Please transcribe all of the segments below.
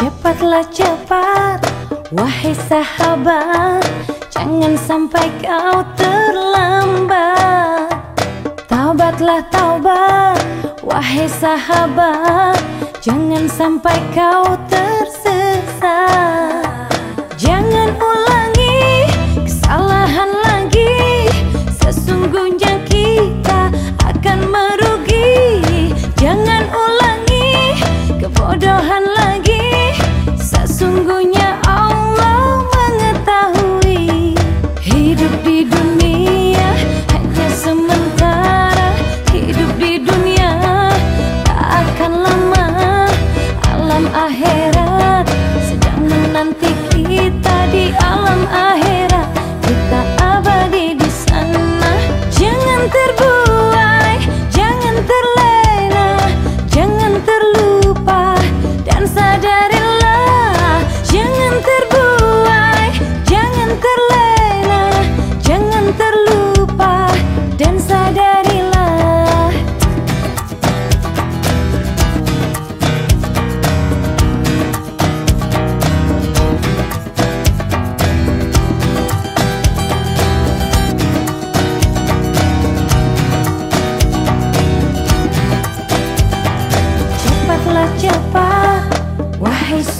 Cepatlah cepat Wahai sahabat Jangan sampai kau terlambat. Taubatlah taubat Wahai sahabat Jangan sampai kau tersesat. Jangan ulangi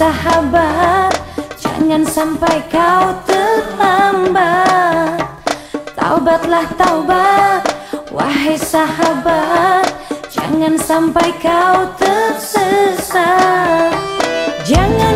sahabat Jangan sampai kau terlambat. Taubatlah taubat Wahai sahabat. Jangan sampai kau tersesat. Jangan